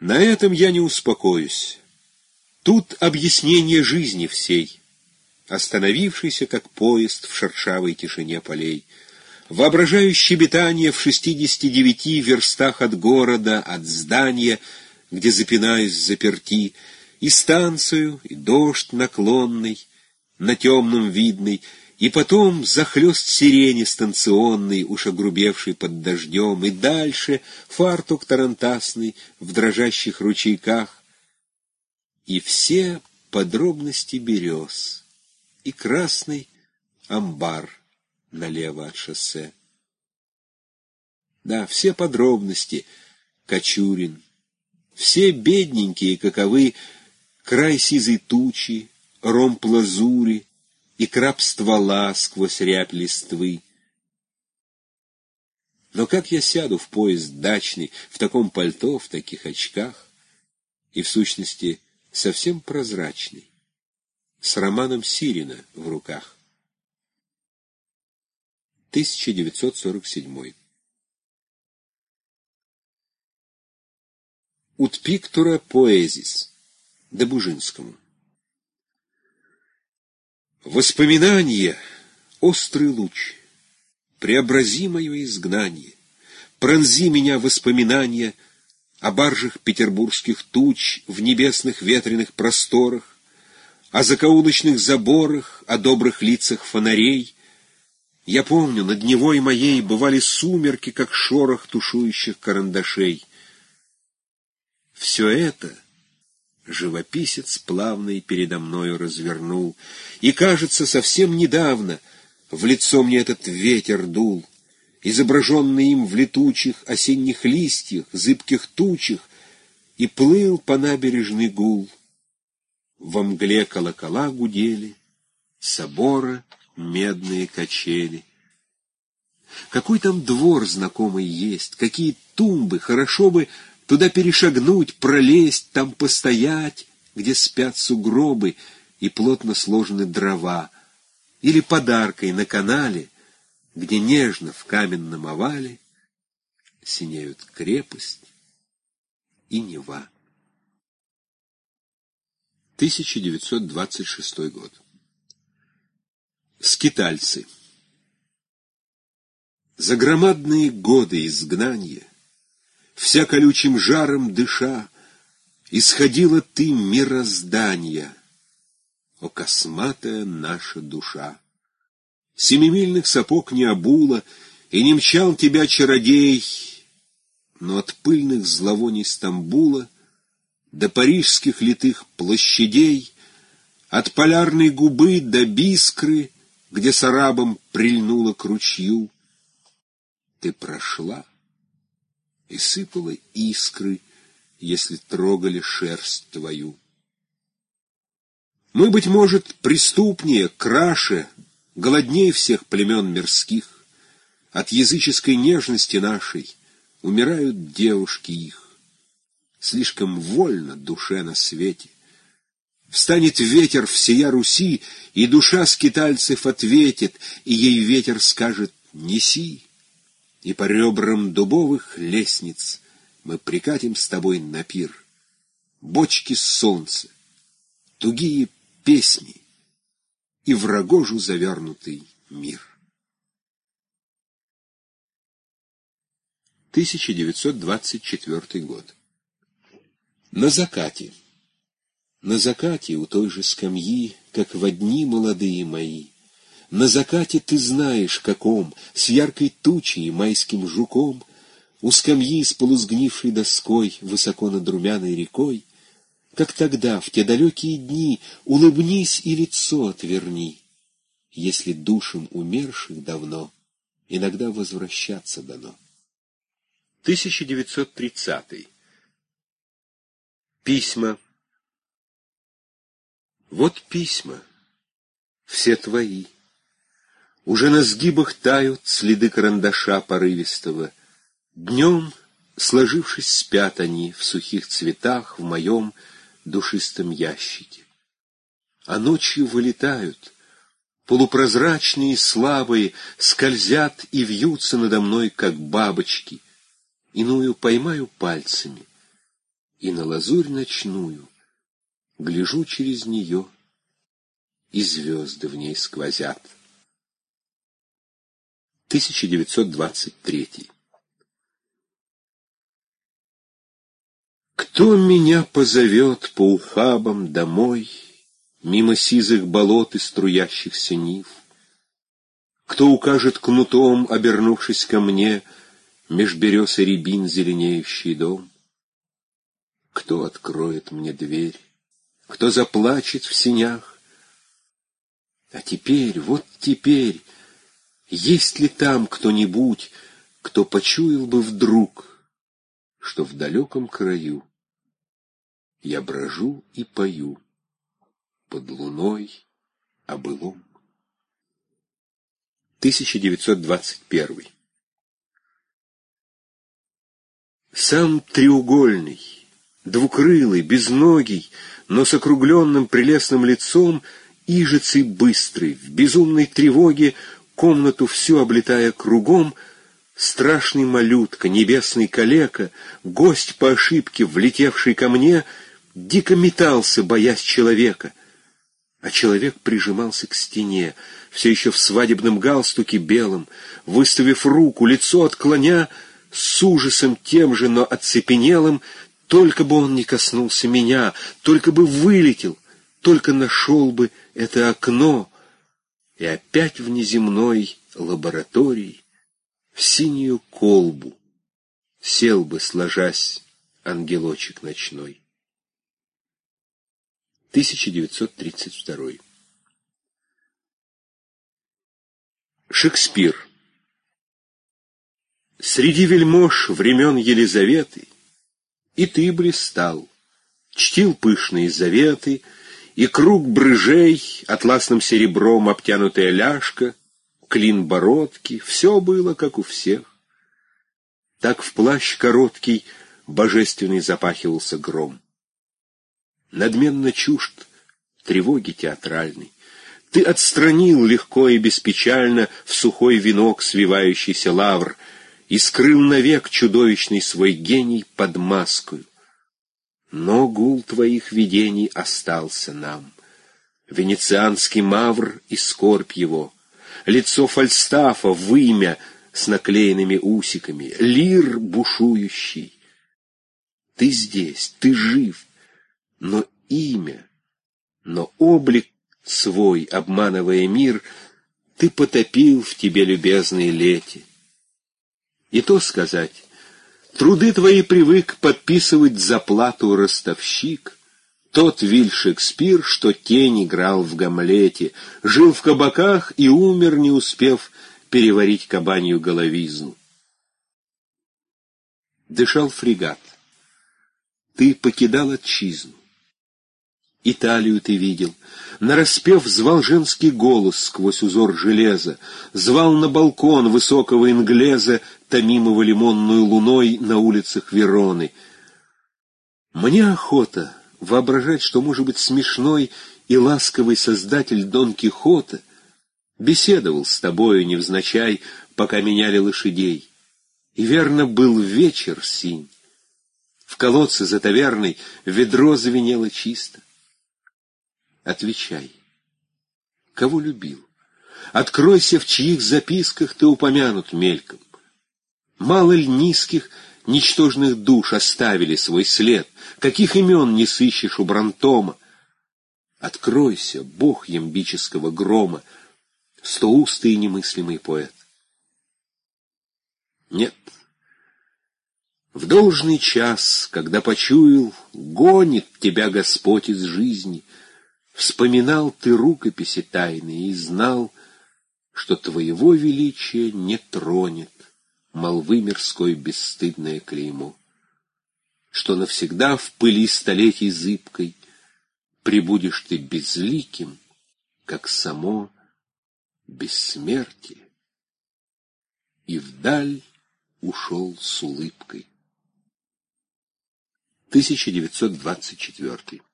На этом я не успокоюсь. Тут объяснение жизни всей, остановившийся, как поезд в шершавой тишине полей. Воображаю щебетание в шестидесяти девяти верстах от города, от здания, где запинаюсь заперти, и станцию, и дождь наклонный, на темном видный, и потом захлест сирени станционный, уж огрубевший под дождем, и дальше фартук тарантасный в дрожащих ручейках, и все подробности берез, и красный амбар налево от шоссе. Да, все подробности, Кочурин, все бедненькие, каковы, край сизой тучи, ромб лазури и краб ствола сквозь рябь листвы. Но как я сяду в поезд дачный, в таком пальто, в таких очках, и, в сущности, совсем прозрачный, с романом Сирина в руках? 1947 Ut pictura poesis Добужинскому Воспоминание — острый луч, преобрази мое изгнание, пронзи меня воспоминания о баржах петербургских туч в небесных ветреных просторах, о закоулочных заборах, о добрых лицах фонарей. Я помню, над Невой моей бывали сумерки, как шорох тушующих карандашей. Все это — живописец плавный передо мною развернул, и, кажется, совсем недавно в лицо мне этот ветер дул, изображенный им в летучих осенних листьях, зыбких тучах, и плыл по набережной гул. Во мгле колокола гудели, собора медные качели. Какой там двор знакомый есть, какие тумбы, хорошо бы Туда перешагнуть, пролезть, там постоять, где спят сугробы и плотно сложены дрова, или подаркой на канале, где нежно в каменном овале синеют крепость и Нева. 1926 год. Скитальцы. За громадные годы изгнания вся колючим жаром дыша, Исходила ты мироздания, о косматая наша душа. Семимильных сапог не обула, и не мчал тебя чародей, но от пыльных зловоний Стамбула до парижских литых площадей, от полярной губы до бискры, где с арабом прильнула к ручью, ты прошла и сыпала искры, если трогали шерсть твою. Мы, быть может, преступнее, краше, голоднее всех племен мирских. От языческой нежности нашей умирают девушки их. Слишком вольно душе на свете. Встанет ветер всея Руси, и душа скитальцев ответит, и ей ветер скажет «неси» и по ребрам дубовых лестниц мы прикатим с тобой на пир. Бочки солнца, тугие песни и в завернутый мир. 1924 год. На закате. На закате у той же скамьи, как в одни молодые мои, на закате ты знаешь, каком, с яркой тучей и майским жуком, У скамьи с полузгнившей доской, высоко над румяной рекой, Как тогда, в те далекие дни, улыбнись и лицо отверни, Если душам умерших давно иногда возвращаться дано. 1930. Письма. Вот письма, все твои. Уже на сгибах тают следы карандаша порывистого. Днем, сложившись, спят они в сухих цветах в моем душистом ящике. А ночью вылетают, полупрозрачные и слабые, скользят и вьются надо мной, как бабочки. Иную поймаю пальцами, И на лазурь ночную гляжу через нее, и звезды в ней сквозят. 1923 Кто меня позовет по ухабам домой, Мимо сизых болот и струящихся нив? Кто укажет кнутом, обернувшись ко мне, Меж берез и рябин зеленеющий дом? Кто откроет мне дверь? Кто заплачет в синях? А теперь, вот теперь, есть ли там кто-нибудь, Кто почуял бы вдруг, что в далеком краю Я брожу и пою под луной о былом? 1921 Сам треугольный, двукрылый, безногий, но с округленным прелестным лицом, ижицей быстрый, в безумной тревоге, комнату всю облетая кругом, страшный малютка, небесный калека, гость по ошибке, влетевший ко мне, дико метался, боясь человека. А человек прижимался к стене, все еще в свадебном галстуке белом, выставив руку, лицо отклоня, с ужасом тем же, но оцепенелым, только бы он не коснулся меня, только бы вылетел, только нашел бы это окно, и опять в неземной лаборатории, в синюю колбу, сел бы, сложась, ангелочек ночной. 1932 Шекспир Среди вельмож времен Елизаветы И ты блистал, чтил пышные заветы, И круг брыжей, атласным серебром Обтянутая ляжка, клин бородки, Все было, как у всех. Так в плащ короткий Божественный запахивался гром. Надменно чужд тревоги театральной. Ты отстранил легко и беспечально В сухой венок свивающийся лавр — и скрыл навек чудовищный свой гений под маскою. Но гул твоих видений остался нам. Венецианский мавр и скорбь его, лицо Фальстафа, вымя с наклеенными усиками, лир бушующий. Ты здесь, ты жив, но имя, но облик свой, обманывая мир, ты потопил в тебе любезные лети. И то сказать, труды твои привык подписывать за плату ростовщик, тот Виль Шекспир, что тень играл в Гамлете, жил в кабаках и умер, не успев переварить кабанью головизну. Дышал фрегат. Ты покидал отчизну. Италию ты видел. Нараспев звал женский голос сквозь узор железа, звал на балкон высокого инглеза, томимого лимонную луной на улицах Вероны. Мне охота воображать, что, может быть, смешной и ласковый создатель Дон Кихота беседовал с тобою невзначай, пока меняли лошадей. И верно был вечер синь. В колодце за таверной ведро звенело чисто. Отвечай. Кого любил? Откройся, в чьих записках ты упомянут мельком. Мало ли низких, ничтожных душ оставили свой след, каких имен не сыщешь у Брантома. Откройся, бог ямбического грома, стоустый и немыслимый поэт. Нет, в должный час, когда почуял, гонит тебя Господь из жизни — Вспоминал ты рукописи тайные и знал, что твоего величия не тронет молвы мирской бесстыдное клеймо, что навсегда в пыли столетий зыбкой прибудешь ты безликим, как само бессмертие, и вдаль ушел с улыбкой. 1924